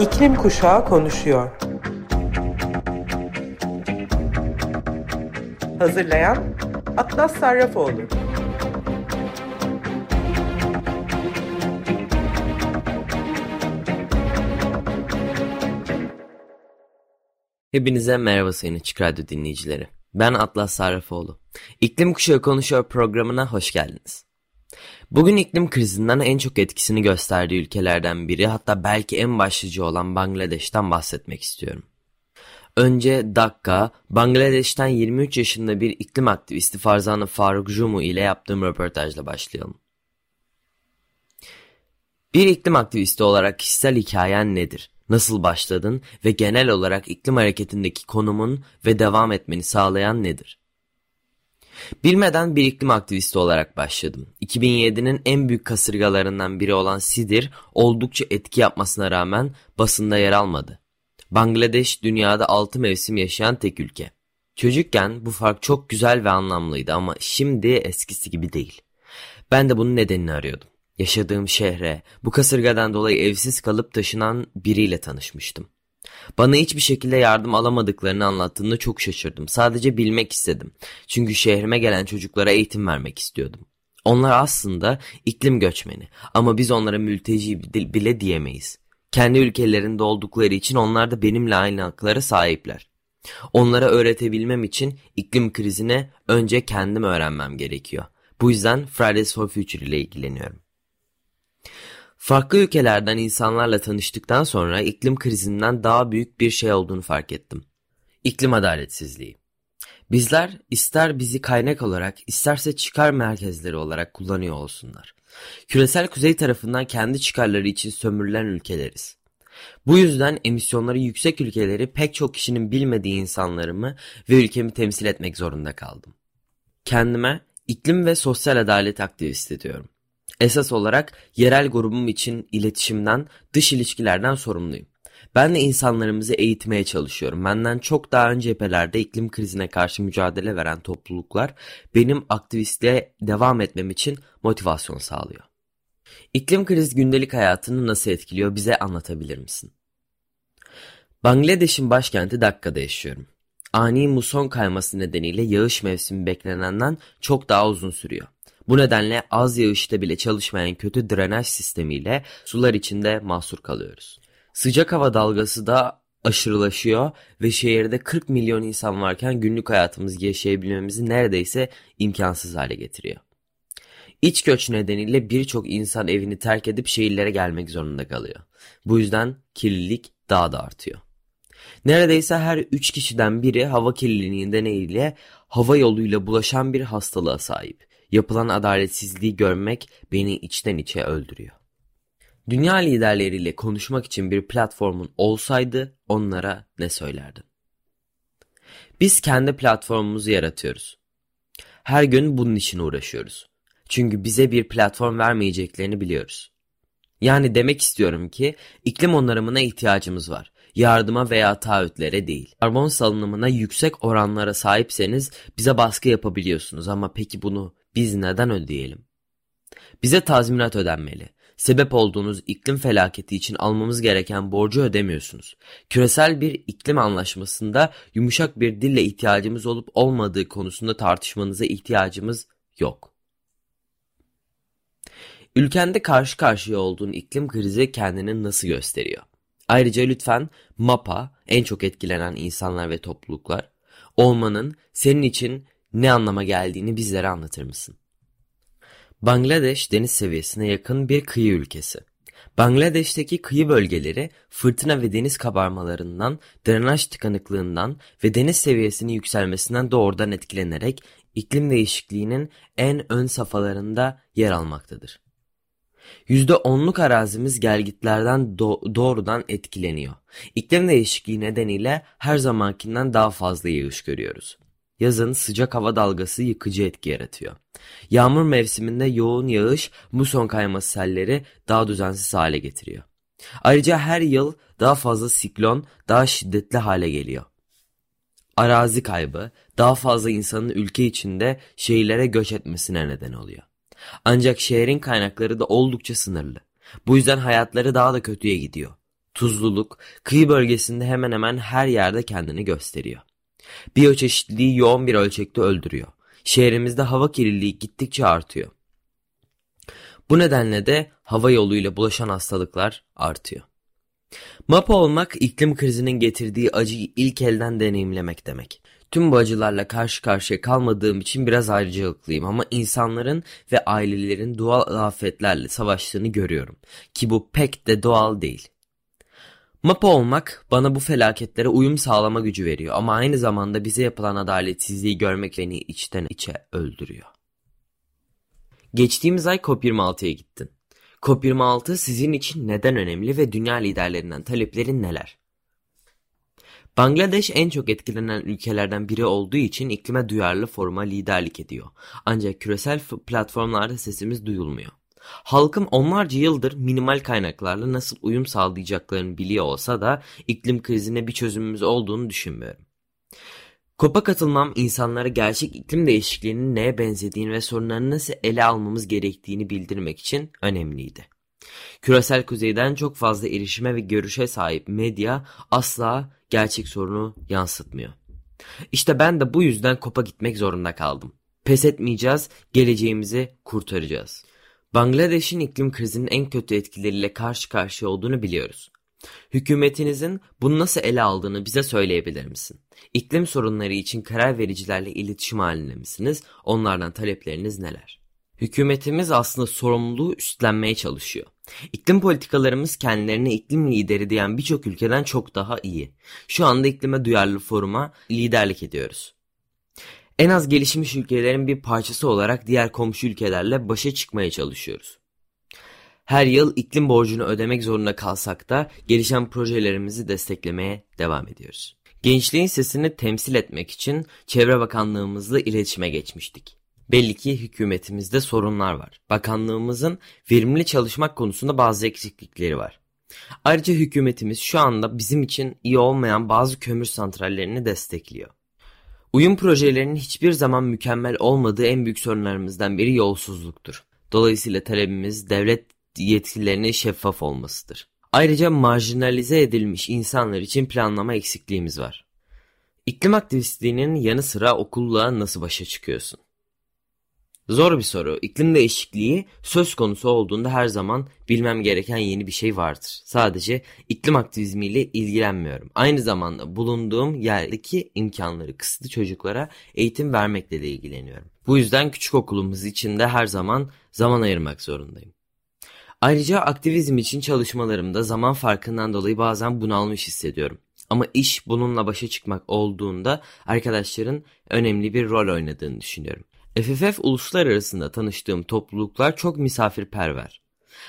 İklim Kuşağı konuşuyor. Hazırlayan Atlas Sarrafoğlu. Hepinize merhaba sayın Açık Radyo dinleyicileri. Ben Atlas Sarrafoğlu. İklim Kuşağı Konuşuyor programına hoş geldiniz. Bugün iklim krizinden en çok etkisini gösterdiği ülkelerden biri hatta belki en başlıcı olan Bangladeş'ten bahsetmek istiyorum. Önce Dakka, Bangladeş'ten 23 yaşında bir iklim aktivisti Farzana Faruk Jumu ile yaptığım röportajla başlayalım. Bir iklim aktivisti olarak kişisel hikayen nedir? Nasıl başladın ve genel olarak iklim hareketindeki konumun ve devam etmeni sağlayan nedir? Bilmeden bir iklim aktivisti olarak başladım. 2007'nin en büyük kasırgalarından biri olan Sidir oldukça etki yapmasına rağmen basında yer almadı. Bangladeş dünyada 6 mevsim yaşayan tek ülke. Çocukken bu fark çok güzel ve anlamlıydı ama şimdi eskisi gibi değil. Ben de bunun nedenini arıyordum. Yaşadığım şehre bu kasırgadan dolayı evsiz kalıp taşınan biriyle tanışmıştım. Bana hiçbir şekilde yardım alamadıklarını anlattığında çok şaşırdım. Sadece bilmek istedim. Çünkü şehrime gelen çocuklara eğitim vermek istiyordum. Onlar aslında iklim göçmeni ama biz onlara mülteci bile diyemeyiz. Kendi ülkelerinde oldukları için onlar da benimle aynı haklara sahipler. Onlara öğretebilmem için iklim krizine önce kendim öğrenmem gerekiyor. Bu yüzden Fridays for Future ile ilgileniyorum. Farklı ülkelerden insanlarla tanıştıktan sonra iklim krizinden daha büyük bir şey olduğunu fark ettim. İklim adaletsizliği. Bizler ister bizi kaynak olarak isterse çıkar merkezleri olarak kullanıyor olsunlar. Küresel kuzey tarafından kendi çıkarları için sömürülen ülkeleriz. Bu yüzden emisyonları yüksek ülkeleri pek çok kişinin bilmediği insanlarımı ve ülkemi temsil etmek zorunda kaldım. Kendime iklim ve sosyal adalet aktivisti diyorum. Esas olarak yerel grubum için iletişimden, dış ilişkilerden sorumluyum. Ben de insanlarımızı eğitmeye çalışıyorum. Benden çok daha önce cephelerde iklim krizine karşı mücadele veren topluluklar benim aktivistliğe devam etmem için motivasyon sağlıyor. İklim krizi gündelik hayatını nasıl etkiliyor bize anlatabilir misin? Bangladeş'in başkenti Dakka'da yaşıyorum. Ani muson kayması nedeniyle yağış mevsimi beklenenden çok daha uzun sürüyor. Bu nedenle az yağışta bile çalışmayan kötü drenaj sistemiyle sular içinde mahsur kalıyoruz. Sıcak hava dalgası da aşırılaşıyor ve şehirde 40 milyon insan varken günlük hayatımızı yaşayabilmemizi neredeyse imkansız hale getiriyor. İç göç nedeniyle birçok insan evini terk edip şehirlere gelmek zorunda kalıyor. Bu yüzden kirlilik daha da artıyor. Neredeyse her 3 kişiden biri hava kirliliği nedeniyle hava yoluyla bulaşan bir hastalığa sahip. Yapılan adaletsizliği görmek beni içten içe öldürüyor. Dünya liderleriyle konuşmak için bir platformun olsaydı onlara ne söylerdin? Biz kendi platformumuzu yaratıyoruz. Her gün bunun için uğraşıyoruz. Çünkü bize bir platform vermeyeceklerini biliyoruz. Yani demek istiyorum ki iklim onarımına ihtiyacımız var. Yardıma veya taahhütlere değil. Karbon salınımına yüksek oranlara sahipseniz bize baskı yapabiliyorsunuz ama peki bunu biz neden ödeyelim? Bize tazminat ödenmeli. Sebep olduğunuz iklim felaketi için almamız gereken borcu ödemiyorsunuz. Küresel bir iklim anlaşmasında yumuşak bir dille ihtiyacımız olup olmadığı konusunda tartışmanıza ihtiyacımız yok. Ülkende karşı karşıya olduğun iklim krizi kendini nasıl gösteriyor? Ayrıca lütfen MAPA, en çok etkilenen insanlar ve topluluklar, olmanın senin için ne anlama geldiğini bizlere anlatır mısın? Bangladeş deniz seviyesine yakın bir kıyı ülkesi. Bangladeş'teki kıyı bölgeleri fırtına ve deniz kabarmalarından, drenaj tıkanıklığından ve deniz seviyesinin yükselmesinden doğrudan etkilenerek iklim değişikliğinin en ön safhalarında yer almaktadır. %10'luk arazimiz gelgitlerden do doğrudan etkileniyor. İklim değişikliği nedeniyle her zamankinden daha fazla yağış görüyoruz. Yazın sıcak hava dalgası yıkıcı etki yaratıyor. Yağmur mevsiminde yoğun yağış muson kayması selleri daha düzensiz hale getiriyor. Ayrıca her yıl daha fazla siklon daha şiddetli hale geliyor. Arazi kaybı daha fazla insanın ülke içinde şehirlere göç etmesine neden oluyor. Ancak şehrin kaynakları da oldukça sınırlı. Bu yüzden hayatları daha da kötüye gidiyor. Tuzluluk, kıyı bölgesinde hemen hemen her yerde kendini gösteriyor. Biyoçeşitliliği yoğun bir ölçekte öldürüyor. Şehrimizde hava kirliliği gittikçe artıyor. Bu nedenle de hava yoluyla bulaşan hastalıklar artıyor. Mapa olmak iklim krizinin getirdiği acıyı ilk elden deneyimlemek demek. Tüm bu acılarla karşı karşıya kalmadığım için biraz ayrıcalıklıyım ama insanların ve ailelerin doğal afetlerle savaştığını görüyorum. Ki bu pek de doğal değil. Mapa olmak bana bu felaketlere uyum sağlama gücü veriyor ama aynı zamanda bize yapılan adaletsizliği görmek beni içten içe öldürüyor. Geçtiğimiz ay COP26'ya gittin. COP26 sizin için neden önemli ve dünya liderlerinden taleplerin neler? Bangladeş en çok etkilenen ülkelerden biri olduğu için iklime duyarlı foruma liderlik ediyor. Ancak küresel platformlarda sesimiz duyulmuyor. Halkım onlarca yıldır minimal kaynaklarla nasıl uyum sağlayacaklarını biliyor olsa da iklim krizine bir çözümümüz olduğunu düşünmüyorum. COP'a katılmam insanlara gerçek iklim değişikliğinin neye benzediğini ve sorunlarını nasıl ele almamız gerektiğini bildirmek için önemliydi. Küresel kuzeyden çok fazla erişime ve görüşe sahip medya asla gerçek sorunu yansıtmıyor. İşte ben de bu yüzden COP'a gitmek zorunda kaldım. Pes etmeyeceğiz, geleceğimizi kurtaracağız. Bangladeş'in iklim krizinin en kötü etkileriyle karşı karşıya olduğunu biliyoruz. Hükümetinizin bunu nasıl ele aldığını bize söyleyebilir misin? İklim sorunları için karar vericilerle iletişim halinde misiniz? Onlardan talepleriniz neler? Hükümetimiz aslında sorumluluğu üstlenmeye çalışıyor. İklim politikalarımız kendilerine iklim lideri diyen birçok ülkeden çok daha iyi. Şu anda iklime duyarlı foruma liderlik ediyoruz. En az gelişmiş ülkelerin bir parçası olarak diğer komşu ülkelerle başa çıkmaya çalışıyoruz. Her yıl iklim borcunu ödemek zorunda kalsak da gelişen projelerimizi desteklemeye devam ediyoruz. Gençliğin sesini temsil etmek için Çevre Bakanlığımızla iletişime geçmiştik. Belli ki hükümetimizde sorunlar var. Bakanlığımızın verimli çalışmak konusunda bazı eksiklikleri var. Ayrıca hükümetimiz şu anda bizim için iyi olmayan bazı kömür santrallerini destekliyor. Uyum projelerinin hiçbir zaman mükemmel olmadığı en büyük sorunlarımızdan biri yolsuzluktur. Dolayısıyla talebimiz devlet yetkilerinin şeffaf olmasıdır. Ayrıca marjinalize edilmiş insanlar için planlama eksikliğimiz var. İklim aktivistliğinin yanı sıra okulluğa nasıl başa çıkıyorsun? Zor bir soru. İklim değişikliği söz konusu olduğunda her zaman bilmem gereken yeni bir şey vardır. Sadece iklim aktivizmiyle ilgilenmiyorum. Aynı zamanda bulunduğum yerdeki imkanları kısıtlı çocuklara eğitim vermekle de ilgileniyorum. Bu yüzden küçük okulumuz için de her zaman zaman ayırmak zorundayım. Ayrıca aktivizm için çalışmalarımda zaman farkından dolayı bazen bunalmış hissediyorum. Ama iş bununla başa çıkmak olduğunda arkadaşların önemli bir rol oynadığını düşünüyorum. FFF uluslar arasında tanıştığım topluluklar çok misafirperver.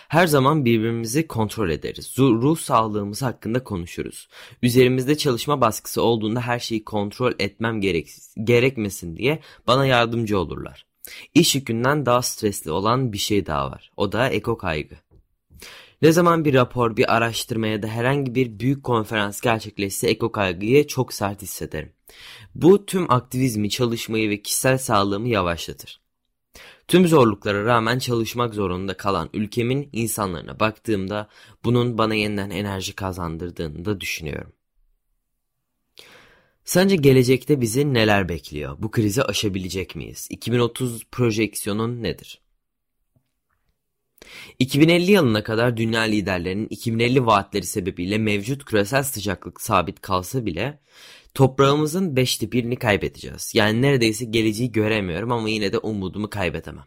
Her zaman birbirimizi kontrol ederiz. Ruh sağlığımız hakkında konuşuruz. Üzerimizde çalışma baskısı olduğunda her şeyi kontrol etmem gerek gerekmesin diye bana yardımcı olurlar. İş yükünden daha stresli olan bir şey daha var. O da eko kaygı. Ne zaman bir rapor, bir araştırma ya da herhangi bir büyük konferans gerçekleşse eko kaygıyı çok sert hissederim. Bu tüm aktivizmi, çalışmayı ve kişisel sağlığımı yavaşlatır. Tüm zorluklara rağmen çalışmak zorunda kalan ülkemin insanlarına baktığımda bunun bana yeniden enerji kazandırdığını da düşünüyorum. Sence gelecekte bizi neler bekliyor? Bu krizi aşabilecek miyiz? 2030 projeksiyonun nedir? 2050 yılına kadar dünya liderlerinin 2050 vaatleri sebebiyle mevcut küresel sıcaklık sabit kalsa bile toprağımızın beşte birini kaybedeceğiz. Yani neredeyse geleceği göremiyorum ama yine de umudumu kaybedemem.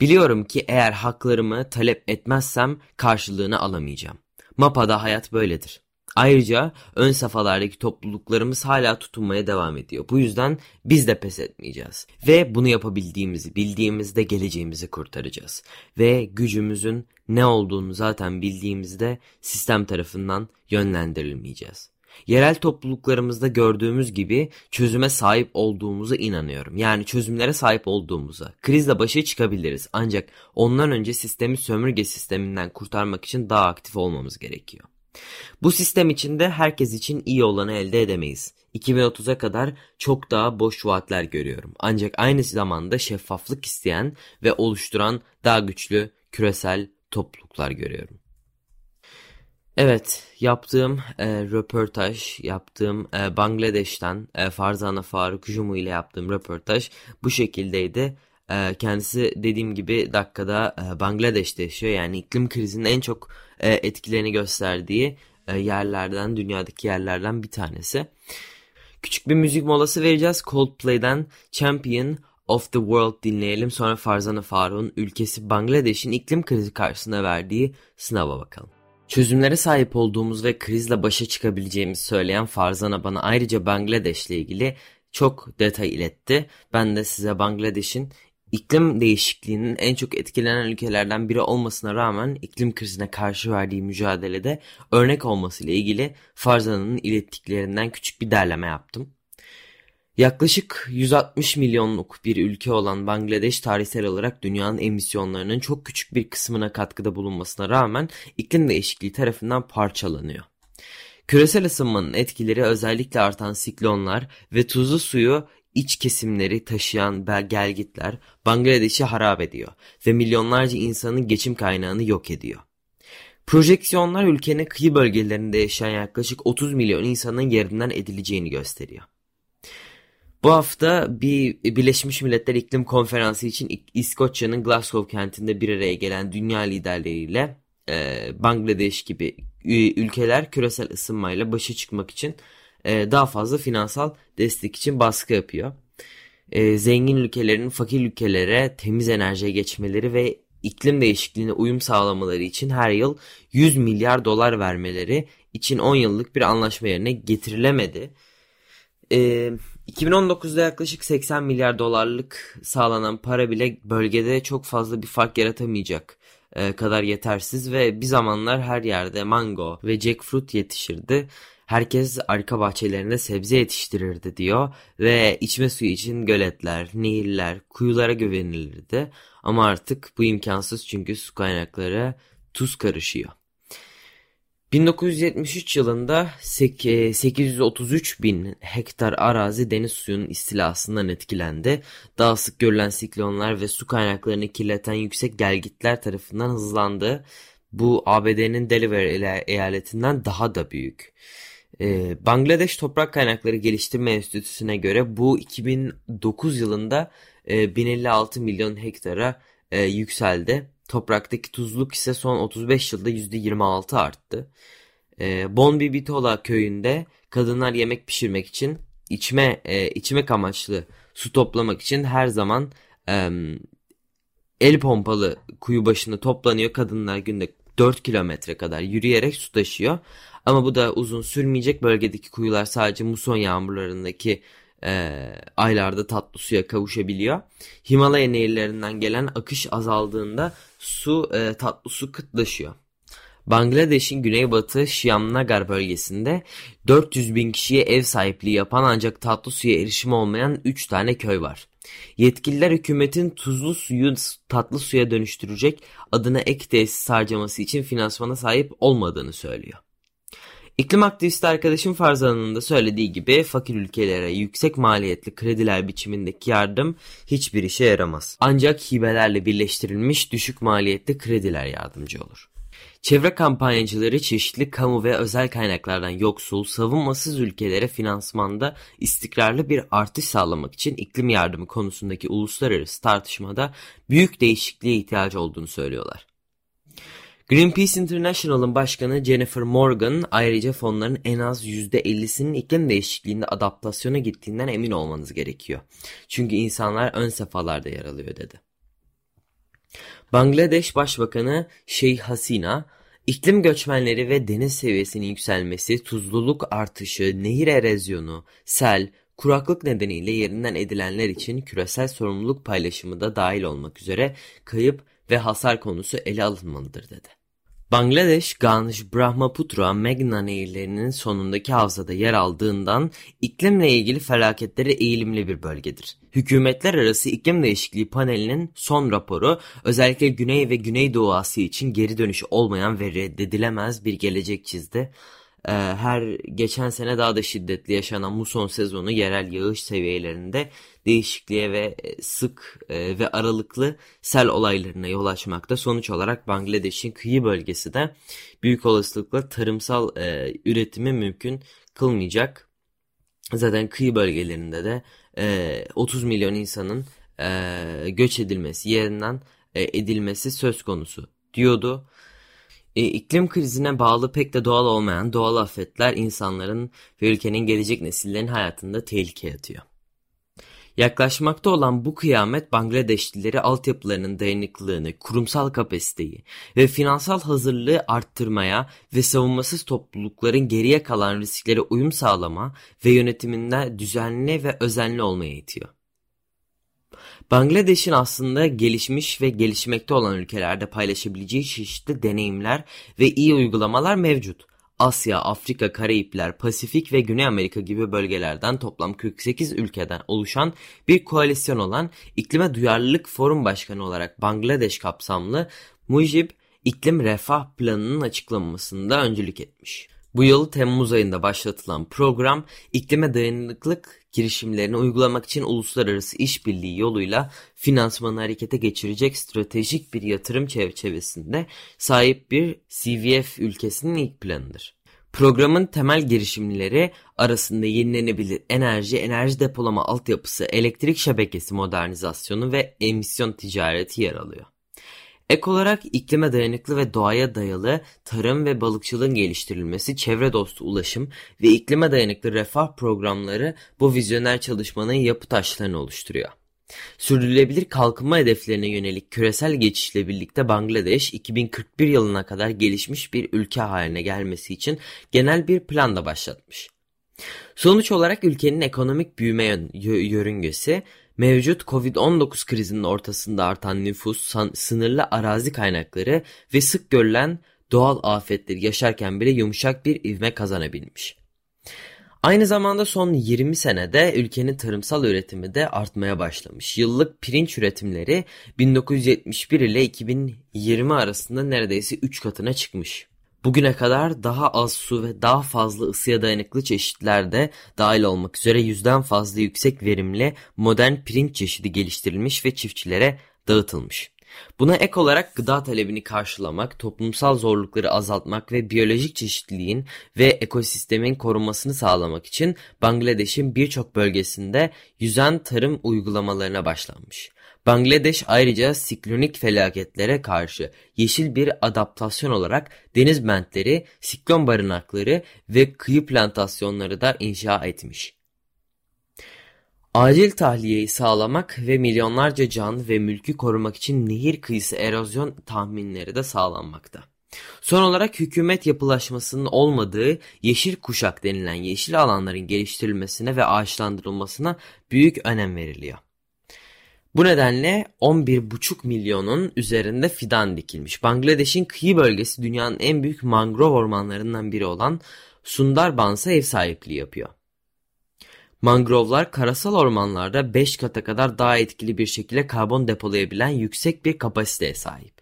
Biliyorum ki eğer haklarımı talep etmezsem karşılığını alamayacağım. Mapa'da hayat böyledir. Ayrıca ön safhalardaki topluluklarımız hala tutunmaya devam ediyor. Bu yüzden biz de pes etmeyeceğiz. Ve bunu yapabildiğimizi bildiğimizde geleceğimizi kurtaracağız. Ve gücümüzün ne olduğunu zaten bildiğimizde sistem tarafından yönlendirilmeyeceğiz. Yerel topluluklarımızda gördüğümüz gibi çözüme sahip olduğumuza inanıyorum. Yani çözümlere sahip olduğumuza. Krizle başa çıkabiliriz ancak ondan önce sistemi sömürge sisteminden kurtarmak için daha aktif olmamız gerekiyor. Bu sistem içinde herkes için iyi olanı elde edemeyiz. 2030'a kadar çok daha boş vaatler görüyorum. Ancak aynı zamanda şeffaflık isteyen ve oluşturan daha güçlü küresel topluluklar görüyorum. Evet, yaptığım e, röportaj, yaptığım e, Bangladeş'ten e, Farzana Faruk Jumu ile yaptığım röportaj bu şekildeydi. E, kendisi dediğim gibi dakikada e, Bangladeş'te yaşıyor. Yani iklim krizinin en çok e, etkilerini gösterdiği e, yerlerden, dünyadaki yerlerden bir tanesi. Küçük bir müzik molası vereceğiz. Coldplay'den Champion of the World dinleyelim. Sonra Farzana Faruk'un ülkesi Bangladeş'in iklim krizi karşısında verdiği sınava bakalım. Çözümlere sahip olduğumuz ve krizle başa çıkabileceğimizi söyleyen Farzana bana ayrıca Bangladeş ile ilgili çok detay iletti. Ben de size Bangladeş'in iklim değişikliğinin en çok etkilenen ülkelerden biri olmasına rağmen iklim krizine karşı verdiği mücadelede örnek olması ile ilgili Farzana'nın ilettiklerinden küçük bir derleme yaptım. Yaklaşık 160 milyonluk bir ülke olan Bangladeş tarihsel olarak dünyanın emisyonlarının çok küçük bir kısmına katkıda bulunmasına rağmen iklim değişikliği tarafından parçalanıyor. Küresel ısınmanın etkileri özellikle artan siklonlar ve tuzlu suyu iç kesimleri taşıyan gelgitler Bangladeş'i harap ediyor ve milyonlarca insanın geçim kaynağını yok ediyor. Projeksiyonlar ülkenin kıyı bölgelerinde yaşayan yaklaşık 30 milyon insanın yerinden edileceğini gösteriyor. Bu hafta bir Birleşmiş Milletler İklim Konferansı için İskoçya'nın Glasgow kentinde bir araya gelen dünya liderleriyle e, Bangladeş gibi ülkeler küresel ısınmayla başa çıkmak için e, daha fazla finansal destek için baskı yapıyor. E, zengin ülkelerin fakir ülkelere temiz enerjiye geçmeleri ve iklim değişikliğine uyum sağlamaları için her yıl 100 milyar dolar vermeleri için 10 yıllık bir anlaşma yerine getirilemedi. E, 2019'da yaklaşık 80 milyar dolarlık sağlanan para bile bölgede çok fazla bir fark yaratamayacak e, kadar yetersiz ve bir zamanlar her yerde mango ve jackfruit yetişirdi. Herkes arka bahçelerinde sebze yetiştirirdi diyor ve içme suyu için göletler, nehirler, kuyulara güvenilirdi. Ama artık bu imkansız çünkü su kaynakları tuz karışıyor. 1973 yılında 833 e, bin hektar arazi deniz suyunun istilasından etkilendi. Daha sık görülen siklonlar ve su kaynaklarını kirleten yüksek gelgitler tarafından hızlandı. Bu ABD'nin Delaware eyaletinden daha da büyük. Ee, Bangladeş Toprak Kaynakları Geliştirme Enstitüsü'ne göre bu 2009 yılında e, 1056 milyon hektara e, yükseldi. Topraktaki tuzluk ise son 35 yılda %26 arttı. E, Bonbibitola köyünde kadınlar yemek pişirmek için içme e, içmek amaçlı su toplamak için her zaman e, el pompalı kuyu başında toplanıyor. Kadınlar günde 4 kilometre kadar yürüyerek su taşıyor. Ama bu da uzun sürmeyecek. Bölgedeki kuyular sadece muson yağmurlarındaki e, aylarda tatlı suya kavuşabiliyor. Himalaya nehirlerinden gelen akış azaldığında su e, tatlı su kıtlaşıyor. Bangladeş'in güneybatı Şiamnagar bölgesinde 400 bin kişiye ev sahipliği yapan ancak tatlı suya erişimi olmayan 3 tane köy var. Yetkililer hükümetin tuzlu suyu tatlı suya dönüştürecek adına ek tesis harcaması için finansmana sahip olmadığını söylüyor. İklim aktivisti arkadaşım Farzan'ın da söylediği gibi fakir ülkelere yüksek maliyetli krediler biçimindeki yardım hiçbir işe yaramaz. Ancak hibelerle birleştirilmiş düşük maliyetli krediler yardımcı olur. Çevre kampanyacıları çeşitli kamu ve özel kaynaklardan yoksul, savunmasız ülkelere finansmanda istikrarlı bir artış sağlamak için iklim yardımı konusundaki uluslararası tartışmada büyük değişikliğe ihtiyacı olduğunu söylüyorlar. Greenpeace International'ın başkanı Jennifer Morgan ayrıca fonların en az %50'sinin iklim değişikliğinde adaptasyona gittiğinden emin olmanız gerekiyor. Çünkü insanlar ön safhalarda yer alıyor dedi. Bangladeş Başbakanı Şeyh Hasina, iklim göçmenleri ve deniz seviyesinin yükselmesi, tuzluluk artışı, nehir erozyonu, sel, kuraklık nedeniyle yerinden edilenler için küresel sorumluluk paylaşımı da dahil olmak üzere kayıp ve hasar konusu ele alınmalıdır dedi. Bangladeş, Ganj, Brahmaputra, Meghna nehirlerinin sonundaki havzada yer aldığından iklimle ilgili felaketlere eğilimli bir bölgedir. Hükümetler arası iklim değişikliği panelinin son raporu özellikle Güney ve Güneydoğu Asya için geri dönüşü olmayan ve reddedilemez bir gelecek çizdi. E, her geçen sene daha da şiddetli yaşanan muson sezonu yerel yağış seviyelerinde değişikliğe ve e, sık e, ve aralıklı sel olaylarına yol açmakta. Sonuç olarak Bangladeş'in kıyı bölgesi de büyük olasılıkla tarımsal e, üretimi mümkün kılmayacak. Zaten kıyı bölgelerinde de e, 30 milyon insanın e, göç edilmesi, yerinden e, edilmesi söz konusu diyordu. E, iklim krizine bağlı pek de doğal olmayan doğal afetler insanların ve ülkenin gelecek nesillerin hayatında tehlike atıyor. Yaklaşmakta olan bu kıyamet Bangladeşlileri altyapılarının dayanıklılığını, kurumsal kapasiteyi ve finansal hazırlığı arttırmaya ve savunmasız toplulukların geriye kalan risklere uyum sağlama ve yönetiminde düzenli ve özenli olmaya itiyor. Bangladeş'in aslında gelişmiş ve gelişmekte olan ülkelerde paylaşabileceği çeşitli deneyimler ve iyi uygulamalar mevcut. Asya, Afrika, Karayipler, Pasifik ve Güney Amerika gibi bölgelerden toplam 48 ülkeden oluşan bir koalisyon olan İklime Duyarlılık Forum Başkanı olarak Bangladeş kapsamlı Mujib İklim Refah Planı'nın açıklanmasında öncülük etmiş. Bu yıl Temmuz ayında başlatılan program iklime dayanıklılık girişimlerini uygulamak için uluslararası işbirliği yoluyla finansmanı harekete geçirecek stratejik bir yatırım çerçevesinde sahip bir CVF ülkesinin ilk planıdır. Programın temel girişimleri arasında yenilenebilir enerji, enerji depolama altyapısı, elektrik şebekesi modernizasyonu ve emisyon ticareti yer alıyor. Ek olarak iklime dayanıklı ve doğaya dayalı tarım ve balıkçılığın geliştirilmesi, çevre dostu ulaşım ve iklime dayanıklı refah programları bu vizyoner çalışmanın yapı taşlarını oluşturuyor. Sürdürülebilir kalkınma hedeflerine yönelik küresel geçişle birlikte Bangladeş 2041 yılına kadar gelişmiş bir ülke haline gelmesi için genel bir plan da başlatmış. Sonuç olarak ülkenin ekonomik büyüme yörüngesi Mevcut Covid-19 krizinin ortasında artan nüfus, sınırlı arazi kaynakları ve sık görülen doğal afetleri yaşarken bile yumuşak bir ivme kazanabilmiş. Aynı zamanda son 20 senede ülkenin tarımsal üretimi de artmaya başlamış. Yıllık pirinç üretimleri 1971 ile 2020 arasında neredeyse 3 katına çıkmış. Bugüne kadar daha az su ve daha fazla ısıya dayanıklı çeşitler de dahil olmak üzere yüzden fazla yüksek verimli modern pirinç çeşidi geliştirilmiş ve çiftçilere dağıtılmış. Buna ek olarak gıda talebini karşılamak, toplumsal zorlukları azaltmak ve biyolojik çeşitliliğin ve ekosistemin korunmasını sağlamak için Bangladeş'in birçok bölgesinde yüzen tarım uygulamalarına başlanmış. Bangladeş ayrıca siklonik felaketlere karşı yeşil bir adaptasyon olarak deniz bentleri, siklon barınakları ve kıyı plantasyonları da inşa etmiş. Acil tahliyeyi sağlamak ve milyonlarca can ve mülkü korumak için nehir kıyısı erozyon tahminleri de sağlanmakta. Son olarak hükümet yapılaşmasının olmadığı yeşil kuşak denilen yeşil alanların geliştirilmesine ve ağaçlandırılmasına büyük önem veriliyor. Bu nedenle 11,5 milyonun üzerinde fidan dikilmiş. Bangladeş'in kıyı bölgesi dünyanın en büyük mangrove ormanlarından biri olan Sundarbans'a ev sahipliği yapıyor. Mangrovlar karasal ormanlarda 5 kata kadar daha etkili bir şekilde karbon depolayabilen yüksek bir kapasiteye sahip.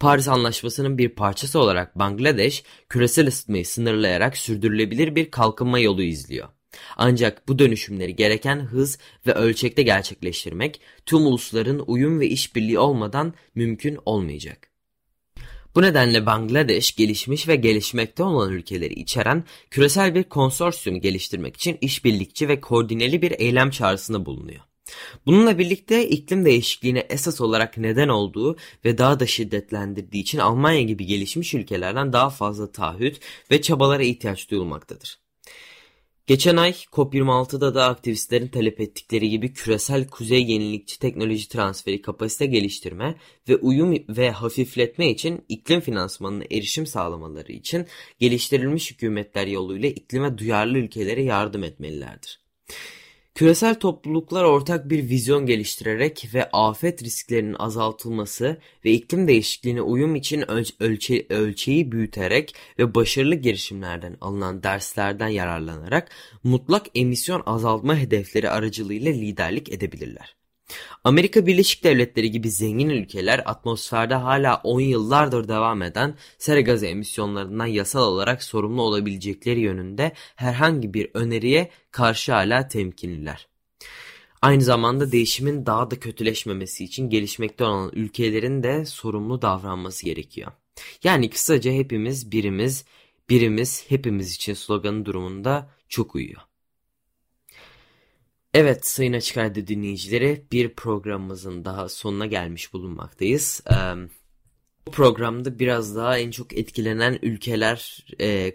Paris Anlaşması'nın bir parçası olarak Bangladeş, küresel ısıtmayı sınırlayarak sürdürülebilir bir kalkınma yolu izliyor. Ancak bu dönüşümleri gereken hız ve ölçekte gerçekleştirmek tüm ulusların uyum ve işbirliği olmadan mümkün olmayacak. Bu nedenle Bangladeş gelişmiş ve gelişmekte olan ülkeleri içeren küresel bir konsorsiyum geliştirmek için işbirlikçi ve koordineli bir eylem çağrısında bulunuyor. Bununla birlikte iklim değişikliğine esas olarak neden olduğu ve daha da şiddetlendirdiği için Almanya gibi gelişmiş ülkelerden daha fazla taahhüt ve çabalara ihtiyaç duyulmaktadır. Geçen ay COP26'da da aktivistlerin talep ettikleri gibi küresel kuzey yenilikçi teknoloji transferi kapasite geliştirme ve uyum ve hafifletme için iklim finansmanına erişim sağlamaları için geliştirilmiş hükümetler yoluyla iklime duyarlı ülkelere yardım etmelilerdir. Küresel topluluklar ortak bir vizyon geliştirerek ve afet risklerinin azaltılması ve iklim değişikliğine uyum için ölçe ölçeği büyüterek ve başarılı girişimlerden alınan derslerden yararlanarak mutlak emisyon azaltma hedefleri aracılığıyla liderlik edebilirler. Amerika Birleşik Devletleri gibi zengin ülkeler atmosferde hala 10 yıllardır devam eden sera gazı emisyonlarından yasal olarak sorumlu olabilecekleri yönünde herhangi bir öneriye karşı hala temkinliler. Aynı zamanda değişimin daha da kötüleşmemesi için gelişmekte olan ülkelerin de sorumlu davranması gerekiyor. Yani kısaca hepimiz birimiz, birimiz hepimiz için sloganı durumunda çok uyuyor. Evet Sayın Açık Radyo dinleyicileri bir programımızın daha sonuna gelmiş bulunmaktayız. bu programda biraz daha en çok etkilenen ülkeler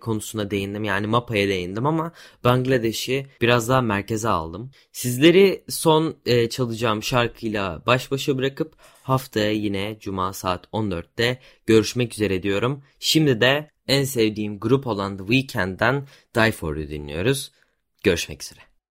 konusuna değindim. Yani MAPA'ya değindim ama Bangladeş'i biraz daha merkeze aldım. Sizleri son çalacağım şarkıyla baş başa bırakıp haftaya yine Cuma saat 14'te görüşmek üzere diyorum. Şimdi de en sevdiğim grup olan The Weeknd'den Die For You dinliyoruz. Görüşmek üzere.